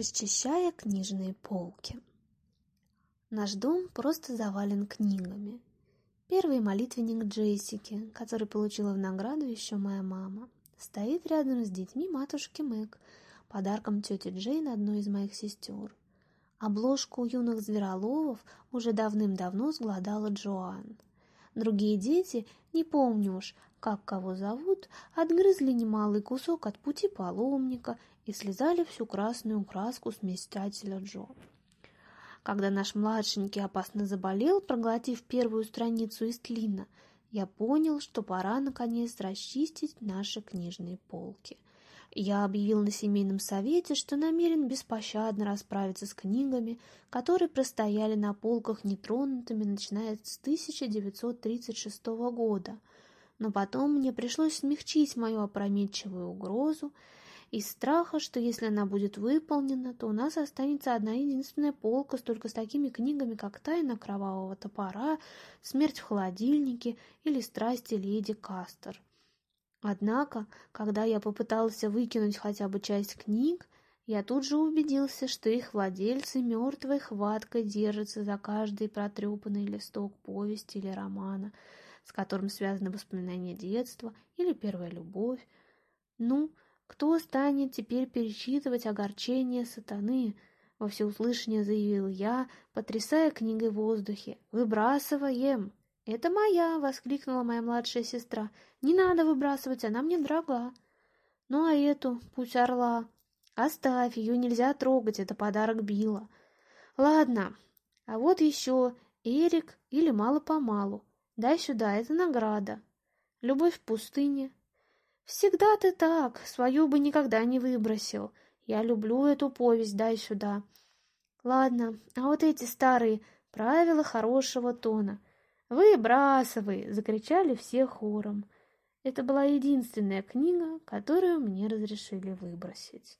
расчищая книжные полки. Наш дом просто завален книгами. Первый молитвенник Джессики, который получила в награду еще моя мама, стоит рядом с детьми матушки Мэг, подарком тети Джейн одной из моих сестер. Обложку юных звероловов уже давным-давно сгладала Джоан – Другие дети, не помню уж, как кого зовут, отгрызли немалый кусок от пути паломника и слезали всю красную краску с мечтателя Джо. Когда наш младшенький опасно заболел, проглотив первую страницу из тлина, я понял, что пора наконец расчистить наши книжные полки – я объявил на семейном совете, что намерен беспощадно расправиться с книгами, которые простояли на полках нетронутыми, начиная с 1936 года. Но потом мне пришлось смягчить мою опрометчивую угрозу из страха, что если она будет выполнена, то у нас останется одна единственная полка с только с такими книгами, как «Тайна кровавого топора», «Смерть в холодильнике» или «Страсти леди Кастер». Однако, когда я попытался выкинуть хотя бы часть книг, я тут же убедился, что их владельцы мертвой хваткой держатся за каждый протрепанный листок повести или романа, с которым связаны воспоминания детства или первая любовь. Ну, кто станет теперь перечитывать огорчение сатаны? Во всеуслышание заявил я, потрясая книгой в воздухе. «Выбрасываем!» «Это моя!» — воскликнула моя младшая сестра. «Не надо выбрасывать, она мне дорога». «Ну а эту пусть орла». «Оставь, ее нельзя трогать, это подарок Билла». «Ладно, а вот еще Эрик или мало-помалу. Дай сюда, это награда». «Любовь в пустыне». «Всегда ты так, свою бы никогда не выбросил. Я люблю эту повесть, дай сюда». «Ладно, а вот эти старые правила хорошего тона». «Вы, брасовы!» — закричали все хором. Это была единственная книга, которую мне разрешили выбросить.